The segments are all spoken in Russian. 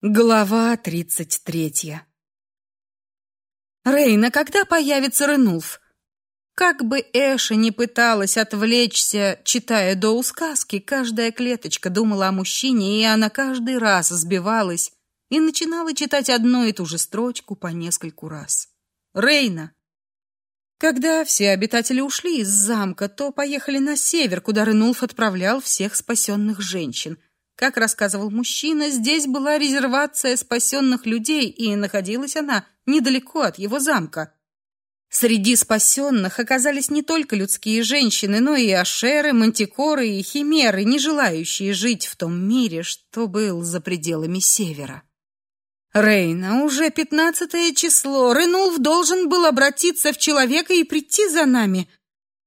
Глава тридцать третья. Рейна, когда появится Ренулф? Как бы Эша не пыталась отвлечься, читая Доу сказки, каждая клеточка думала о мужчине, и она каждый раз сбивалась и начинала читать одну и ту же строчку по нескольку раз. Рейна. Когда все обитатели ушли из замка, то поехали на север, куда Ренулф отправлял всех спасенных женщин — как рассказывал мужчина, здесь была резервация спасенных людей, и находилась она недалеко от его замка. Среди спасенных оказались не только людские женщины, но и ашеры, мантикоры и химеры, не желающие жить в том мире, что был за пределами севера. Рейна, уже пятнадцатое число. Ренулф должен был обратиться в человека и прийти за нами.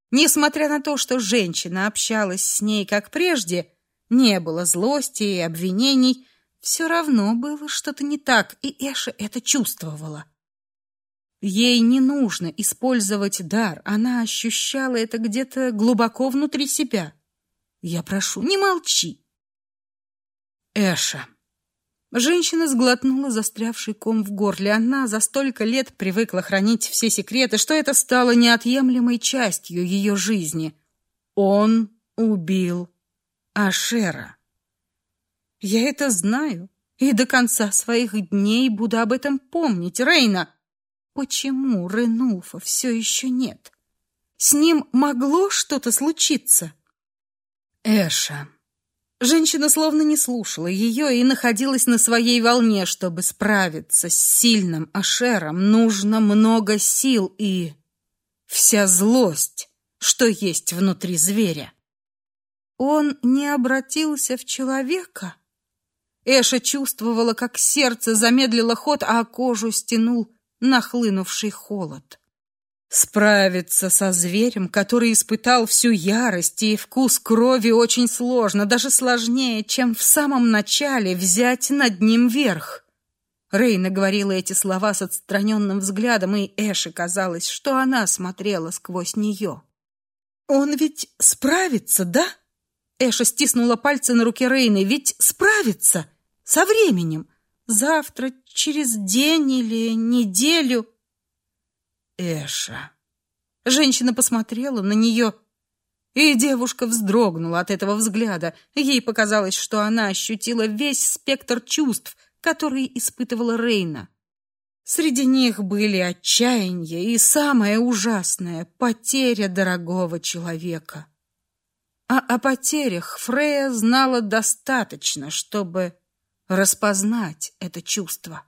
Несмотря на то, что женщина общалась с ней как прежде, не было злости и обвинений, все равно было что-то не так, и Эша это чувствовала. Ей не нужно использовать дар, она ощущала это где-то глубоко внутри себя. Я прошу, не молчи. Эша. Женщина сглотнула застрявший ком в горле. Она за столько лет привыкла хранить все секреты, что это стало неотъемлемой частью ее жизни. Он убил Ашера. Я это знаю и до конца своих дней буду об этом помнить, Рейна. Почему Ренулфа все еще нет? С ним могло что-то случиться? Эша. Женщина словно не слушала ее и находилась на своей волне, чтобы справиться с сильным Ашером. Нужно много сил и вся злость, что есть внутри зверя. Он не обратился в человека? Эша чувствовала, как сердце замедлило ход, а кожу стянул нахлынувший холод. Справиться со зверем, который испытал всю ярость и вкус крови, очень сложно, даже сложнее, чем в самом начале взять над ним верх. Рейна говорила эти слова с отстраненным взглядом, и Эше казалось, что она смотрела сквозь нее. «Он ведь справится, да?» Эша стиснула пальцы на руке Рейны. Ведь справится со временем. Завтра, через день или неделю. Эша. Женщина посмотрела на нее, и девушка вздрогнула от этого взгляда. Ей показалось, что она ощутила весь спектр чувств, которые испытывала Рейна. Среди них были отчаяние и самое ужасное потеря дорогого человека. А о потерях Фрея знала достаточно, чтобы распознать это чувство.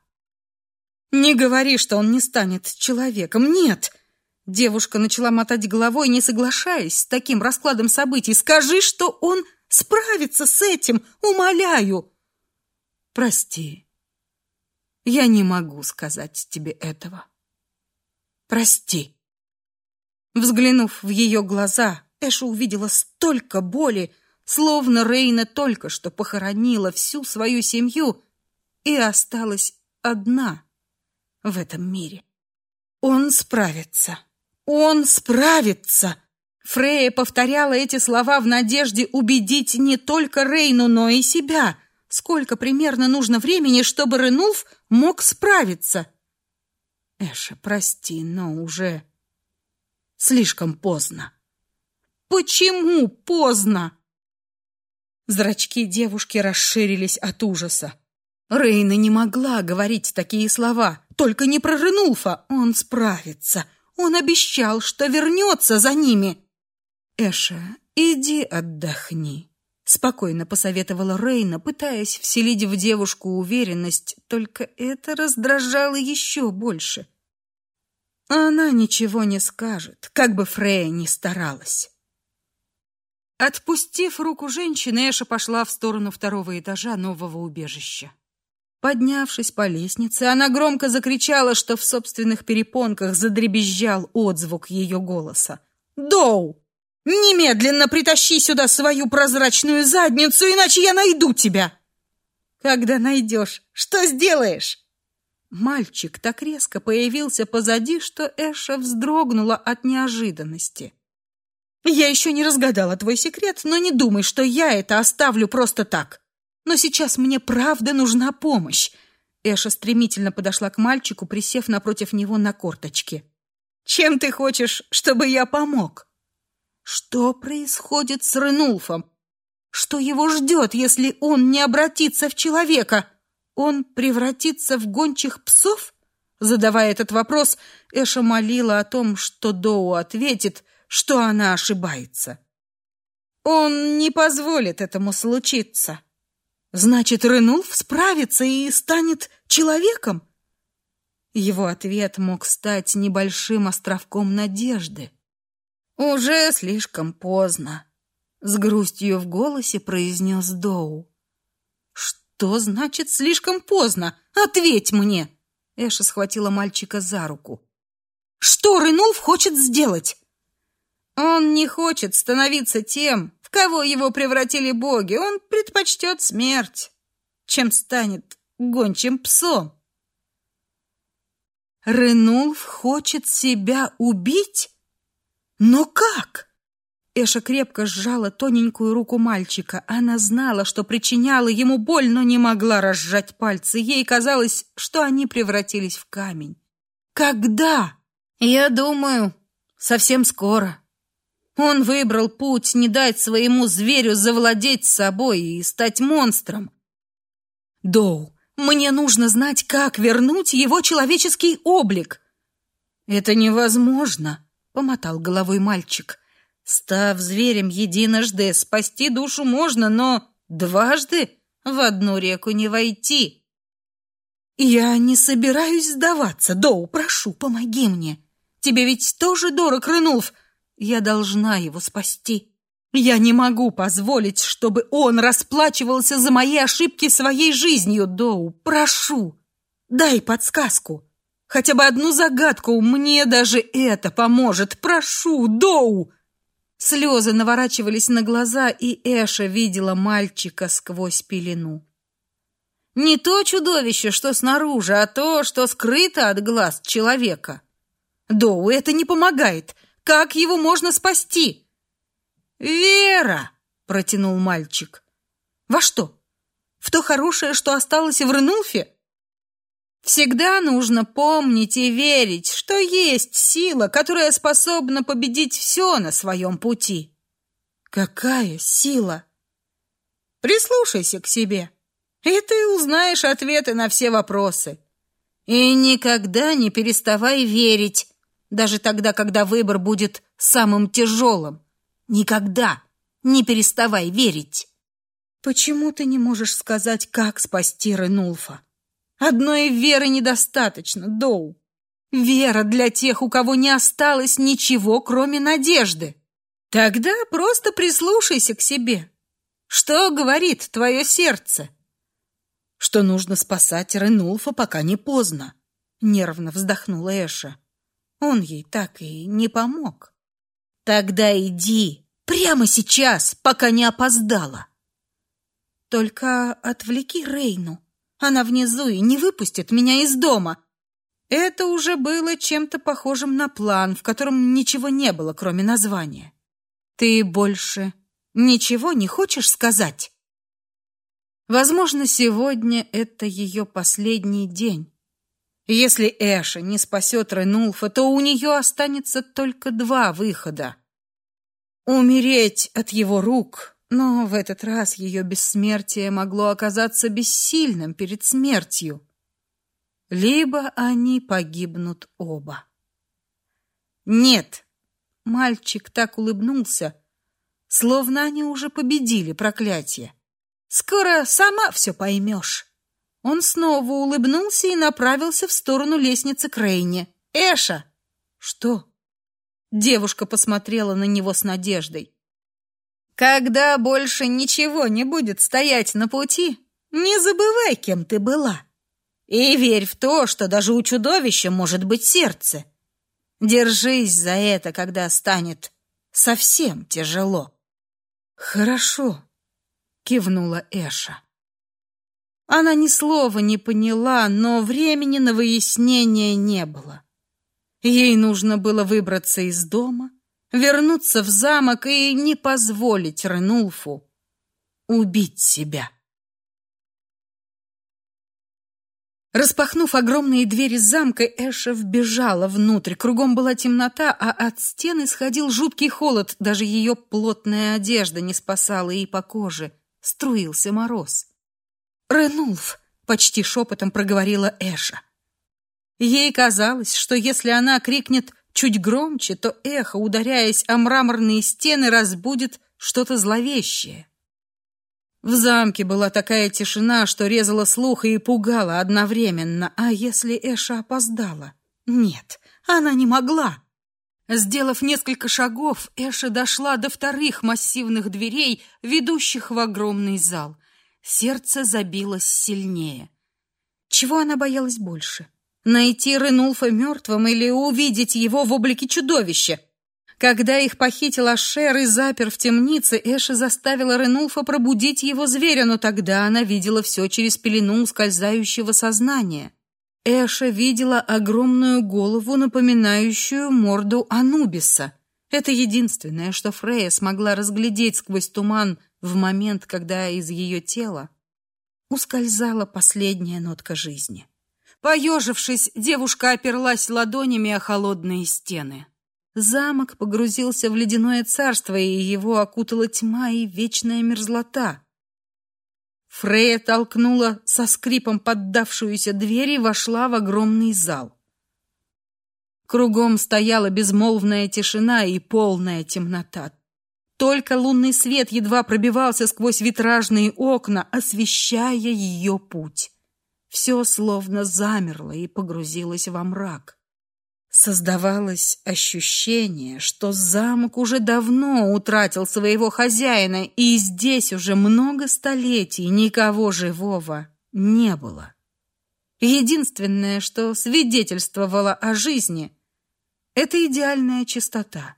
Не говори, что он не станет человеком. Нет. Девушка начала мотать головой, не соглашаясь с таким раскладом событий. Скажи, что он справится с этим, умоляю. Прости. Я не могу сказать тебе этого. Прости. Взглянув в ее глаза, Эша увидела столько боли, словно Рейна только что похоронила всю свою семью и осталась одна в этом мире. Он справится. Он справится. Фрея повторяла эти слова в надежде убедить не только Рейну, но и себя. Сколько примерно нужно времени, чтобы Ренулф мог справиться? Эша, прости, но уже слишком поздно. Почему поздно? Зрачки девушки расширились от ужаса. Рейна не могла говорить такие слова. Только не про Ренулфа. Он справится. Он обещал, что вернется за ними. Эша, иди отдохни. Спокойно посоветовала Рейна, пытаясь вселить в девушку уверенность, только это раздражало еще больше. Она ничего не скажет, как бы Фрея ни старалась. Отпустив руку женщины, Эша пошла в сторону второго этажа нового убежища. Поднявшись по лестнице, она громко закричала, что в собственных перепонках задребезжал отзвук ее голоса. «Доу! Немедленно притащи сюда свою прозрачную задницу, иначе я найду тебя!» «Когда найдешь, что сделаешь?» Мальчик так резко появился позади, что Эша вздрогнула от неожиданности. Я еще не разгадала твой секрет, но не думай, что я это оставлю просто так. Но сейчас мне правда нужна помощь. Эша стремительно подошла к мальчику, присев напротив него на корточки. Чем ты хочешь, чтобы я помог? Что происходит с Ренулфом? Что его ждет, если он не обратится в человека? Он превратится в гончих псов? Задавая этот вопрос, Эша молила о том, что Доу ответит, что она ошибается. Он не позволит этому случиться. Значит, Ренулф справится и станет человеком? Его ответ мог стать небольшим островком надежды. Уже слишком поздно, с грустью в голосе произнес Доу. Что значит слишком поздно? Ответь мне. Эша схватила мальчика за руку. Что Ренулф хочет сделать? Он не хочет становиться тем, в кого его превратили боги. Он предпочтет смерть, чем станет гончим псом. Ренулф хочет себя убить? Но как? Эша крепко сжала тоненькую руку мальчика. Она знала, что причиняла ему боль, но не могла разжать пальцы. Ей казалось, что они превратились в камень. Когда? Я думаю, совсем скоро. Он выбрал путь не дать своему зверю завладеть собой и стать монстром. Доу, мне нужно знать, как вернуть его человеческий облик. Это невозможно, помотал головой мальчик. Став зверем единожды, спасти душу можно, но дважды в одну реку не войти. Я не собираюсь сдаваться, Доу, прошу, помоги мне. Тебе ведь тоже дорог Рынулф. Я должна его спасти. Я не могу позволить, чтобы он расплачивался за мои ошибки своей жизнью, Доу. Прошу, дай подсказку. Хотя бы одну загадку, мне даже это поможет. Прошу, Доу. Слезы наворачивались на глаза, и Эша видела мальчика сквозь пелену. Не то чудовище, что снаружи, а то, что скрыто от глаз человека. Доу, это не помогает. Как его можно спасти? «Вера!» — протянул мальчик. «Во что? В то хорошее, что осталось в Ренулфе?» Всегда нужно помнить и верить, что есть сила, которая способна победить все на своем пути. Какая сила? Прислушайся к себе, и ты узнаешь ответы на все вопросы. И никогда не переставай верить, даже тогда, когда выбор будет самым тяжелым. Никогда не переставай верить. Почему ты не можешь сказать, как спасти Ренулфа? Одной веры недостаточно, Доу. Вера для тех, у кого не осталось ничего, кроме надежды. Тогда просто прислушайся к себе. Что говорит твое сердце? Что нужно спасать Ренулфа, пока не поздно. Нервно вздохнула Эша. Он ей так и не помог. Тогда иди прямо сейчас, пока не опоздала. Только отвлеки Рейну. Она внизу и не выпустит меня из дома. Это уже было чем-то похожим на план, в котором ничего не было, кроме названия. Ты больше ничего не хочешь сказать? Возможно, сегодня это ее последний день. Если Эша не спасет Ренулфа, то у нее останется только два выхода. Умереть от его рук, но в этот раз ее бессмертие могло оказаться бессильным перед смертью. Либо они погибнут оба. Нет, мальчик так улыбнулся, словно они уже победили проклятие. Скоро сама все поймешь. Он снова улыбнулся и направился в сторону лестницы к. «Эша!» «Что?» Девушка посмотрела на него с надеждой. «Когда больше ничего не будет стоять на пути, не забывай, кем ты была. И верь в то, что даже у чудовища может быть сердце. Держись за это, когда станет совсем тяжело». «Хорошо», — кивнула Эша. Она ни слова не поняла, но времени на выяснение не было. Ей нужно было выбраться из дома, вернуться в замок и не позволить Ренулфу убить себя. Распахнув огромные двери замка, Эша вбежала внутрь. Кругом была темнота, а от стен исходил жуткий холод. Даже ее плотная одежда не спасала и по коже. Струился мороз. «Ренулф!» — почти шепотом проговорила Эша. Ей казалось, что если она крикнет чуть громче, то эхо, ударяясь о мраморные стены, разбудит что-то зловещее. В замке была такая тишина, что резала слух и пугала одновременно. А если Эша опоздала? Нет, она не могла. Сделав несколько шагов, Эша дошла до вторых массивных дверей, ведущих в огромный зал. Сердце забилось сильнее. Чего она боялась больше? Найти Ренулфа мертвым или увидеть его в облике чудовища? Когда их похитил Ашер и запер в темнице, Эша заставила Ренулфа пробудить его зверя, но тогда она видела все через пелену ускользающего сознания. Эша видела огромную голову, напоминающую морду Анубиса. Это единственное, что Фрея смогла разглядеть сквозь туман в момент, когда из ее тела ускользала последняя нотка жизни. Поежившись, девушка оперлась ладонями о холодные стены. Замок погрузился в ледяное царство, и его окутала тьма и вечная мерзлота. Фрея толкнула со скрипом поддавшуюся дверь и вошла в огромный зал. Кругом стояла безмолвная тишина и полная темнота. Только лунный свет едва пробивался сквозь витражные окна, освещая ее путь. Все словно замерло и погрузилось во мрак. Создавалось ощущение, что замок уже давно утратил своего хозяина, и здесь уже много столетий никого живого не было. Единственное, что свидетельствовало о жизни, это идеальная чистота.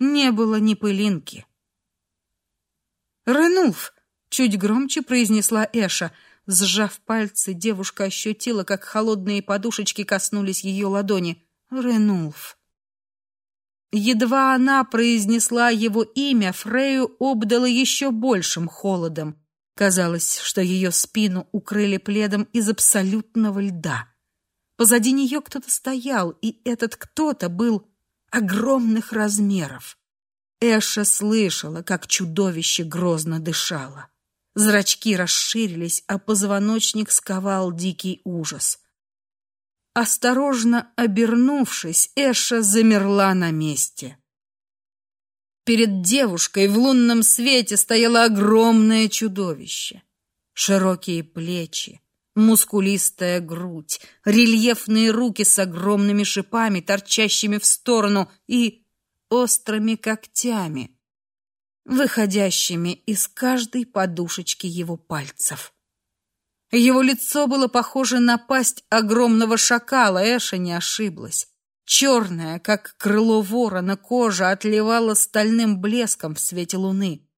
Не было ни пылинки. «Ренулф!» — чуть громче произнесла Эша. Сжав пальцы, девушка ощутила, как холодные подушечки коснулись ее ладони — Ренулф. Едва она произнесла его имя, Фрею обдало еще большим холодом. Казалось, что ее спину укрыли пледом из абсолютного льда. Позади нее кто-то стоял, и этот кто-то был огромных размеров. Эша слышала, как чудовище грозно дышало. Зрачки расширились, а позвоночник сковал дикий ужас. Осторожно обернувшись, Эша замерла на месте. Перед девушкой в лунном свете стояло огромное чудовище. Широкие плечи, мускулистая грудь, рельефные руки с огромными шипами, торчащими в сторону, и острыми когтями, выходящими из каждой подушечки его пальцев. Его лицо было похоже на пасть огромного шакала, Эша не ошиблась. Черная, как крыло ворона, кожа отливала стальным блеском в свете луны.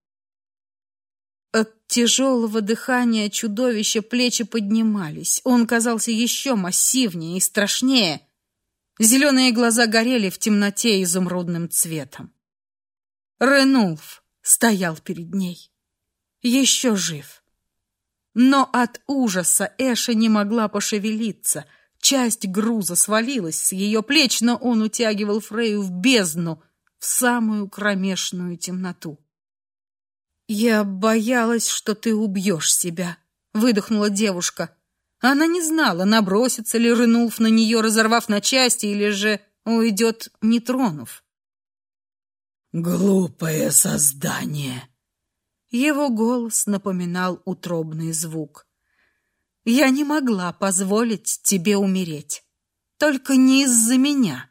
Тяжелого дыхания чудовища плечи поднимались. Он казался еще массивнее и страшнее. Зеленые глаза горели в темноте изумрудным цветом. Ренулф стоял перед ней. Еще жив. Но от ужаса Эша не могла пошевелиться. Часть груза свалилась с ее плеч, но он утягивал Фрею в бездну, в самую кромешную темноту. «Я боялась, что ты убьешь себя», — выдохнула девушка. Она не знала, набросится ли Ренулф на нее, разорвав на части, или же уйдет, не тронув. «Глупое создание!» Его голос напоминал утробный звук. Я не могла позволить тебе умереть. Только не из-за меня.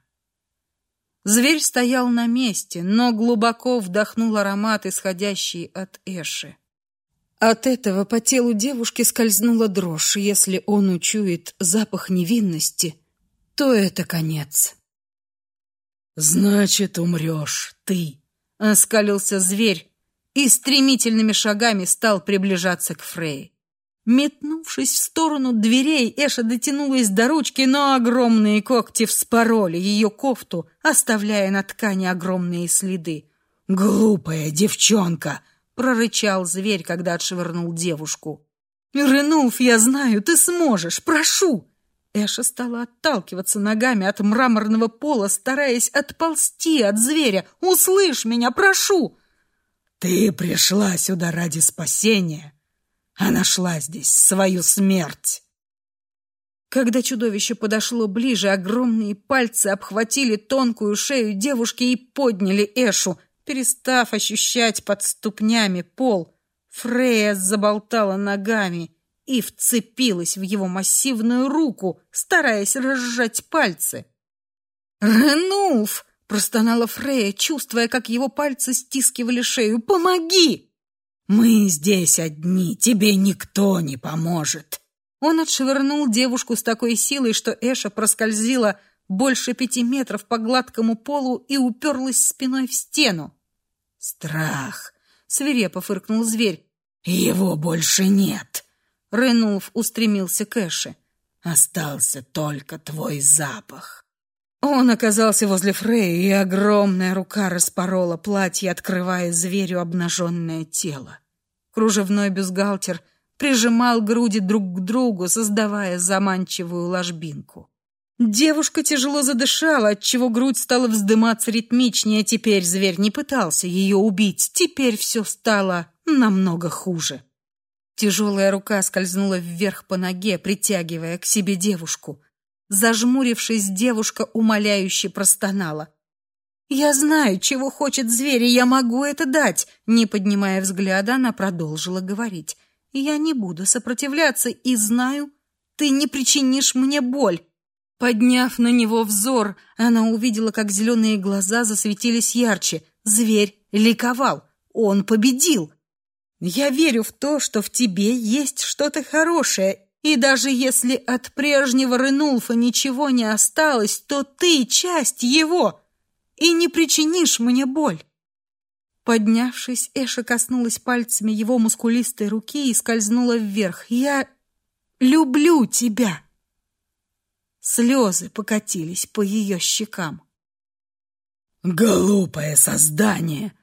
Зверь стоял на месте, но глубоко вдохнул аромат, исходящий от Эши. От этого по телу девушки скользнула дрожь. Если он учует запах невинности, то это конец. «Значит, умрешь ты», — оскалился зверь, и стремительными шагами стал приближаться к Фрей. Метнувшись в сторону дверей, Эша дотянулась до ручки, но огромные когти вспороли ее кофту, оставляя на ткани огромные следы. «Глупая девчонка!» — прорычал зверь, когда отшвырнул девушку. Ренулф, я знаю, ты сможешь, прошу!» Эша стала отталкиваться ногами от мраморного пола, стараясь отползти от зверя. «Услышь меня, прошу!» «Ты пришла сюда ради спасения, а нашла здесь свою смерть!» Когда чудовище подошло ближе, огромные пальцы обхватили тонкую шею девушки и подняли Эшу, перестав ощущать под ступнями пол. Фрея заболтала ногами и вцепилась в его массивную руку, стараясь разжать пальцы. «Ренулф!» — простонала Фрея, чувствуя, как его пальцы стискивали шею. «Помоги!» «Мы здесь одни, тебе никто не поможет!» Он отшвырнул девушку с такой силой, что Эша проскользила больше пяти метров по гладкому полу и уперлась спиной в стену. «Страх!» — свирепо фыркнул зверь. «Его больше нет!» Ренулф устремился к Эше. «Остался только твой запах!» Он оказался возле Фреи, и огромная рука распорола платье, открывая зверю обнаженное тело. Кружевной бюстгальтер прижимал груди друг к другу, создавая заманчивую ложбинку. Девушка тяжело задышала, отчего грудь стала вздыматься ритмичнее. Теперь зверь не пытался ее убить, теперь все стало намного хуже. Тяжелая рука скользнула вверх по ноге, притягивая к себе девушку. Зажмурившись, девушка умоляюще простонала. «Я знаю, чего хочет зверь, и я могу это дать!» Не поднимая взгляда, она продолжила говорить. Я не буду сопротивляться и знаю, ты не причинишь мне боль. Подняв на него взор, она увидела, как зеленые глаза засветились ярче. Зверь ликовал. Он победил. Я верю в то, что в тебе есть что-то хорошее, и даже если от прежнего Ренулфа ничего не осталось, то ты часть его и не причинишь мне боль. Поднявшись, Эша коснулась пальцами его мускулистой руки и скользнула вверх. «Я люблю тебя!» Слезы покатились по ее щекам. «Глупое создание!»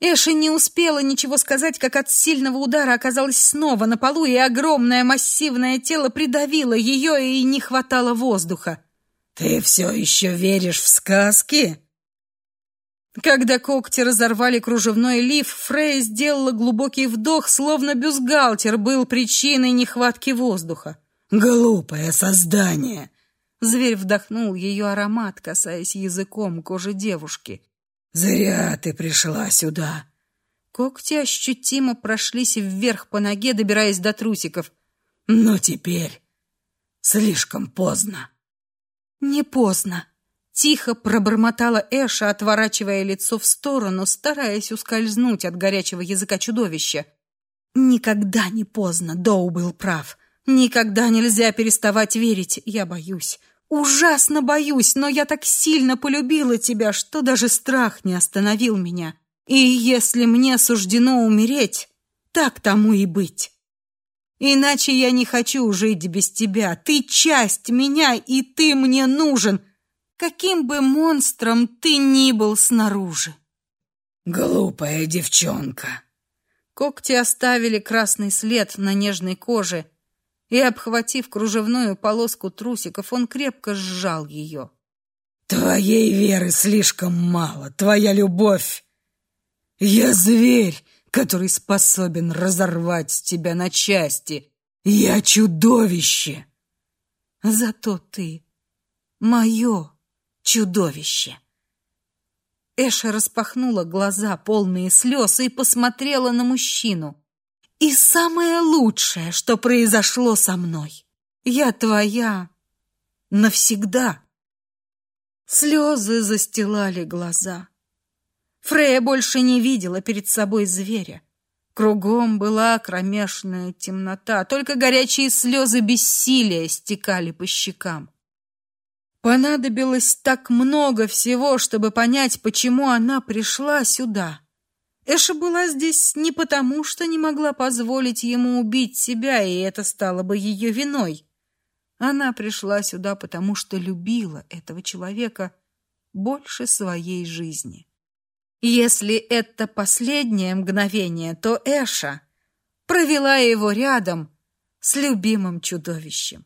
Эша не успела ничего сказать, как от сильного удара оказалась снова на полу, и огромное массивное тело придавило ее, и не хватало воздуха. «Ты все еще веришь в сказки?» Когда когти разорвали кружевной лиф, Фрей сделала глубокий вдох, словно бюстгальтер был причиной нехватки воздуха. «Глупое создание!» Зверь вдохнул ее аромат, касаясь языком кожи девушки. «Зря ты пришла сюда!» Когти ощутимо прошлись вверх по ноге, добираясь до трусиков. «Но теперь слишком поздно!» «Не поздно!» Тихо пробормотала Эша, отворачивая лицо в сторону, стараясь ускользнуть от горячего языка чудовища. Никогда не поздно, Доу был прав. Никогда нельзя переставать верить. Я боюсь, ужасно боюсь, но я так сильно полюбила тебя, что даже страх не остановил меня. И если мне суждено умереть, так тому и быть. Иначе я не хочу жить без тебя. Ты часть меня, и ты мне нужен каким бы монстром ты ни был снаружи. Глупая девчонка. Когти оставили красный след на нежной коже, и, обхватив кружевную полоску трусиков, он крепко сжал ее. Твоей веры слишком мало, твоя любовь. Я зверь, который способен разорвать тебя на части. Я чудовище. Зато ты мое чудовище. Эша распахнула глаза, полные слез, и посмотрела на мужчину. И самое лучшее, что произошло со мной. Я твоя навсегда. Слезы застилали глаза. Фрея больше не видела перед собой зверя. Кругом была кромешная темнота, только горячие слезы бессилия стекали по щекам. Понадобилось так много всего, чтобы понять, почему она пришла сюда. Эша была здесь не потому, что не могла позволить ему убить себя, и это стало бы ее виной. Она пришла сюда потому, что любила этого человека больше своей жизни. Если это последнее мгновение, то Эша провела его рядом с любимым чудовищем.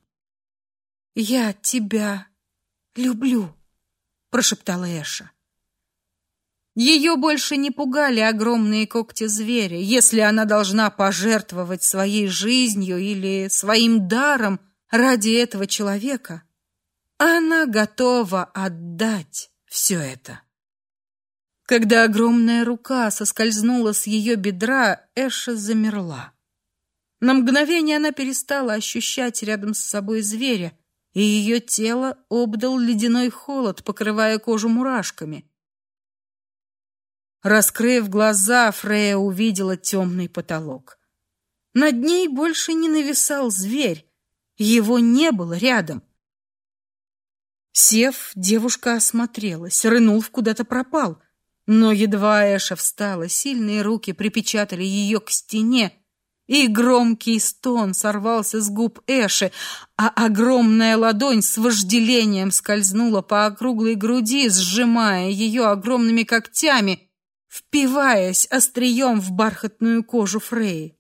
«Я тебя люблю», — прошептала Эша. Ее больше не пугали огромные когти зверя. Если она должна пожертвовать своей жизнью или своим даром ради этого человека, она готова отдать все это. Когда огромная рука соскользнула с ее бедра, Эша замерла. На мгновение она перестала ощущать рядом с собой зверя, и ее тело обдал ледяной холод, покрывая кожу мурашками. Раскрыв глаза, Фрея увидела темный потолок. Над ней больше не нависал зверь, его не было рядом. Сев, девушка осмотрелась, Рынулф куда-то пропал. Но едва Эша встала, сильные руки припечатали ее к стене, и громкий стон сорвался с губ Эши, а огромная ладонь с вожделением скользнула по округлой груди, сжимая ее огромными когтями — впиваясь острием в бархатную кожу Фреи.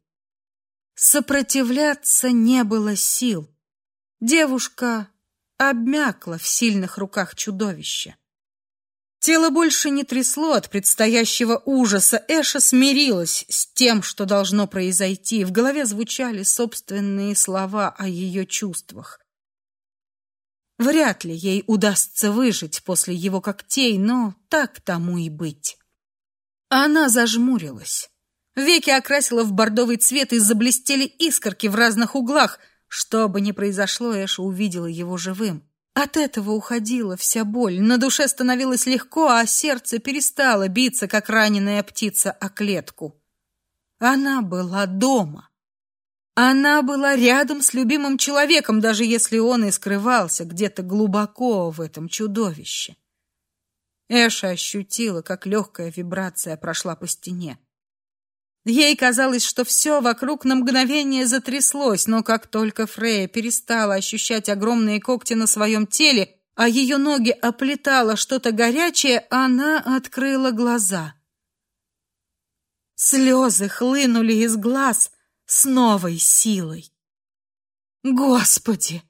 Сопротивляться не было сил. Девушка обмякла в сильных руках чудовища. Тело больше не трясло от предстоящего ужаса. Эша смирилась с тем, что должно произойти. В голове звучали собственные слова о ее чувствах. Вряд ли ей удастся выжить после его когтей, но так тому и быть. Она зажмурилась. Веки окрасила в бордовый цвет и заблестели искорки в разных углах. Что бы ни произошло, Эша увидела его живым. От этого уходила вся боль, на душе становилось легко, а сердце перестало биться, как раненая птица о клетку. Она была дома. Она была рядом с любимым человеком, даже если он и скрывался где-то глубоко в этом чудовище. Эша ощутила, как легкая вибрация прошла по стене. Ей казалось, что все вокруг на мгновение затряслось, но как только Фрея перестала ощущать огромные когти на своем теле, а ее ноги оплетало что-то горячее, она открыла глаза. Слезы хлынули из глаз с новой силой. Господи,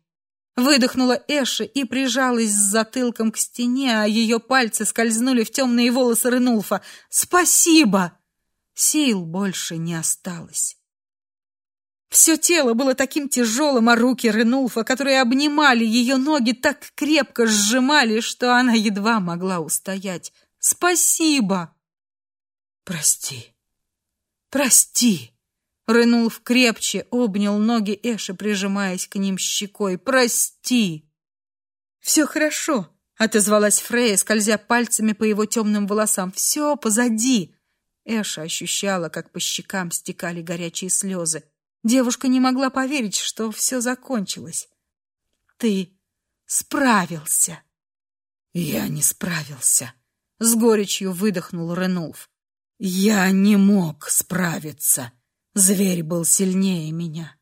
Выдохнула Эша и прижалась с затылком к стене, а ее пальцы скользнули в темные волосы Ренулфа. «Спасибо!» Сил больше не осталось. Все тело было таким тяжелым, а руки Ренулфа, которые обнимали ее ноги, так крепко сжимали, что она едва могла устоять. «Спасибо!» «Прости! Прости!» Рынулф крепче обнял ноги Эши, прижимаясь к ним щекой. «Прости!» «Все хорошо», — отозвалась Фрея, скользя пальцами по его темным волосам. «Все позади!» Эша ощущала, как по щекам стекали горячие слезы. Девушка не могла поверить, что все закончилось. «Ты справился!» «Я не справился!» — с горечью выдохнул Ренулф. «Я не мог справиться!» Зверь был сильнее меня.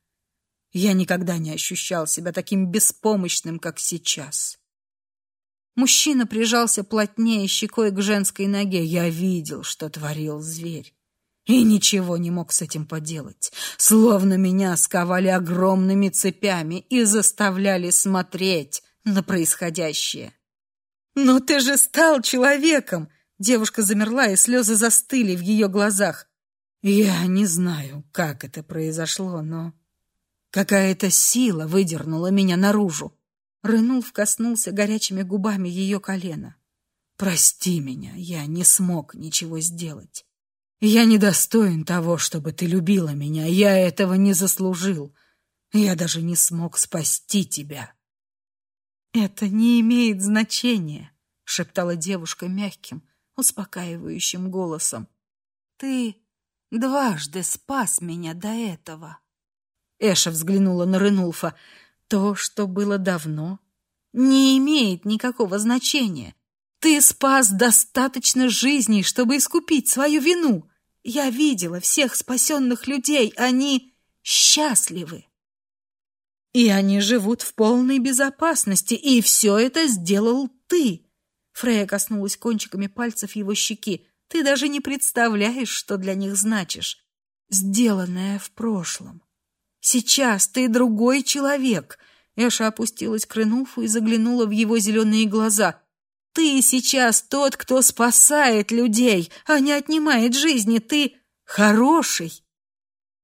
Я никогда не ощущал себя таким беспомощным, как сейчас. Мужчина прижался плотнее щекой к женской ноге. Я видел, что творил зверь. И ничего не мог с этим поделать. Словно меня сковали огромными цепями и заставляли смотреть на происходящее. «Но ты же стал человеком!» Девушка замерла, и слезы застыли в ее глазах. Я не знаю, как это произошло, но какая-то сила выдернула меня наружу. Рынулф коснулся горячими губами ее колена. Прости меня, я не смог ничего сделать. Я недостоин того, чтобы ты любила меня. Я этого не заслужил. Я даже не смог спасти тебя. Это не имеет значения, шептала девушка мягким, успокаивающим голосом. Ты Дважды спас меня до этого. Эша взглянула на Ренулфа. То, что было давно, не имеет никакого значения. Ты спас достаточно жизней, чтобы искупить свою вину. Я видела всех спасенных людей, они счастливы. И они живут в полной безопасности, и все это сделал ты. Фрея коснулась кончиками пальцев его щеки. Ты даже не представляешь, что для них значишь. Сделанное в прошлом. Сейчас ты другой человек. Эша опустилась к Ренуфу и заглянула в его зеленые глаза. Ты сейчас тот, кто спасает людей, а не отнимает жизни. Ты хороший.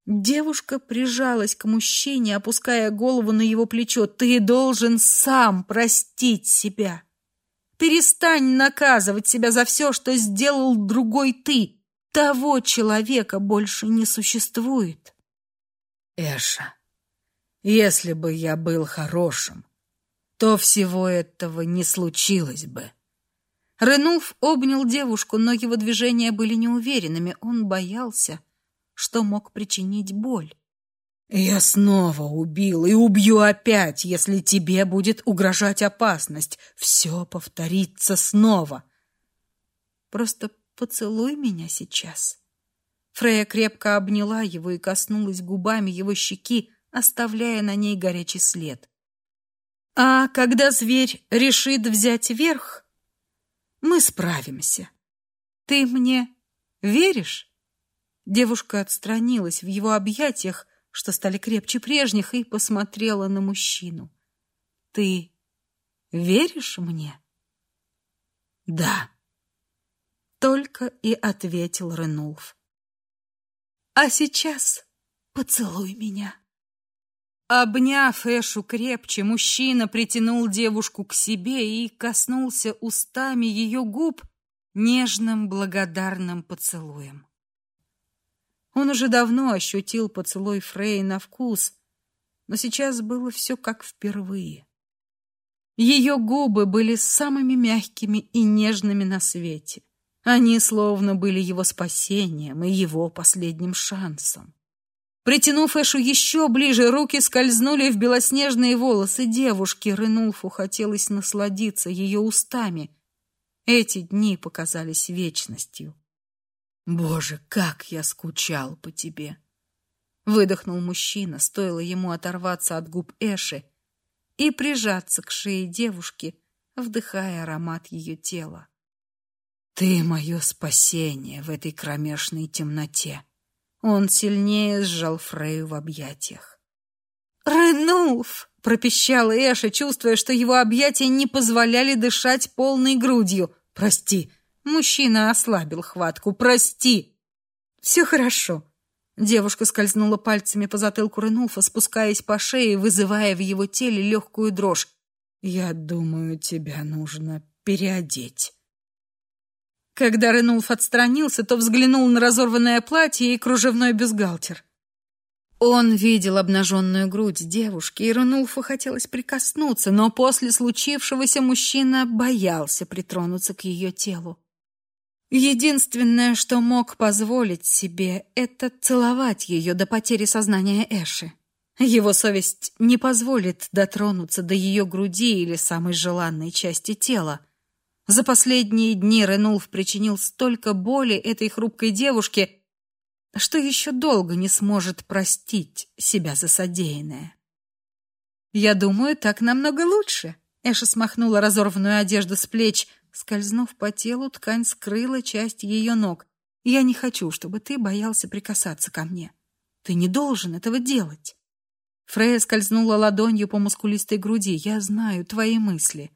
Девушка прижалась к мужчине, опуская голову на его плечо. Ты должен сам простить себя. Перестань наказывать себя за все, что сделал другой ты. Того человека больше не существует. Эша, если бы я был хорошим, то всего этого не случилось бы. Ренуф обнял девушку, но его движения были неуверенными. Он боялся, что мог причинить боль. Я снова убил и убью опять, если тебе будет угрожать опасность. Все повторится снова. Просто поцелуй меня сейчас. Фрея крепко обняла его и коснулась губами его щеки, оставляя на ней горячий след. А когда зверь решит взять верх, мы справимся. Ты мне веришь? Девушка отстранилась в его объятиях, что стали крепче прежних, и посмотрела на мужчину. Ты веришь мне? Да. Только и ответил Ренулф. А сейчас поцелуй меня. Обняв Эшу крепче, мужчина притянул девушку к себе и коснулся устами ее губ нежным благодарным поцелуем. Он уже давно ощутил поцелуй Фрей на вкус, но сейчас было все как впервые. Ее губы были самыми мягкими и нежными на свете. Они словно были его спасением и его последним шансом. Притянув Эшу еще ближе, руки скользнули в белоснежные волосы девушки. Ренулфу хотелось насладиться ее устами. Эти дни показались вечностью. «Боже, как я скучал по тебе!» Выдохнул мужчина, стоило ему оторваться от губ Эши и прижаться к шее девушки, вдыхая аромат ее тела. «Ты мое спасение в этой кромешной темноте!» Он сильнее сжал Фрею в объятиях. «Ренулф!» — пропищала Эша, чувствуя, что его объятия не позволяли дышать полной грудью. «Прости!» — мужчина ослабил хватку. «Прости!» «Все хорошо!» Девушка скользнула пальцами по затылку Ренулфа, спускаясь по шее, вызывая в его теле легкую дрожь. «Я думаю, тебя нужно переодеть». Когда Ренулф отстранился, то взглянул на разорванное платье и кружевной бюстгальтер. Он видел обнаженную грудь девушки, и Ренулфу хотелось прикоснуться, но после случившегося мужчина боялся притронуться к ее телу. Единственное, что мог позволить себе, это целовать ее до потери сознания Эши. Его совесть не позволит дотронуться до ее груди или самой желанной части тела. За последние дни Ренулф причинил столько боли этой хрупкой девушке, что еще долго не сможет простить себя за содеянное. «Я думаю, так намного лучше», — Эша смахнула разорванную одежду с плеч. Скользнув по телу, ткань скрыла часть ее ног. «Я не хочу, чтобы ты боялся прикасаться ко мне. Ты не должен этого делать». Фрея скользнула ладонью по мускулистой груди. «Я знаю твои мысли».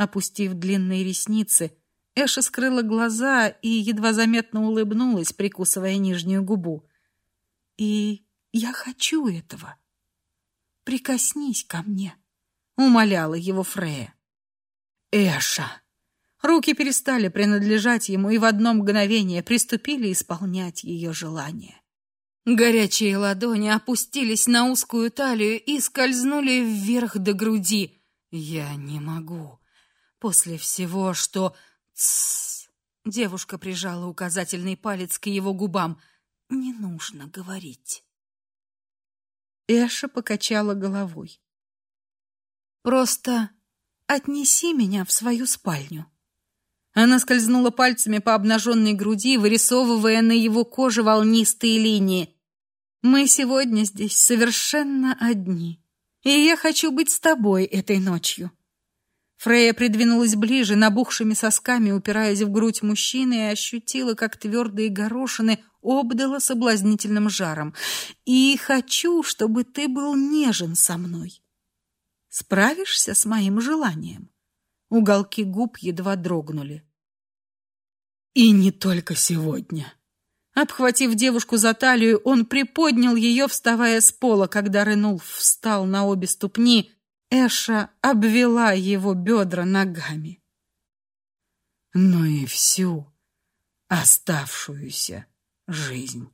Опустив длинные ресницы, Эша скрыла глаза и едва заметно улыбнулась, прикусывая нижнюю губу. «И я хочу этого. Прикоснись ко мне», — умоляла его Фрея. «Эша!» Руки перестали принадлежать ему и в одно мгновение приступили исполнять ее желание. Горячие ладони опустились на узкую талию и скользнули вверх до груди. «Я не могу», После всего, что... Тссс. Девушка прижала указательный палец к его губам. Не нужно говорить. Эша покачала головой. Просто отнеси меня в свою спальню. Она скользнула пальцами по обнаженной груди, вырисовывая на его коже волнистые линии. Мы сегодня здесь совершенно одни, и я хочу быть с тобой этой ночью. Фрея придвинулась ближе, набухшими сосками упираясь в грудь мужчины, и ощутила, как твердые горошины обдало соблазнительным жаром. «И хочу, чтобы ты был нежен со мной. Справишься с моим желанием?» Уголки губ едва дрогнули. «И не только сегодня». Обхватив девушку за талию, он приподнял ее, вставая с пола, когда Ренулф встал на обе ступни Эша обвела его бедра ногами. Но и всю оставшуюся жизнь.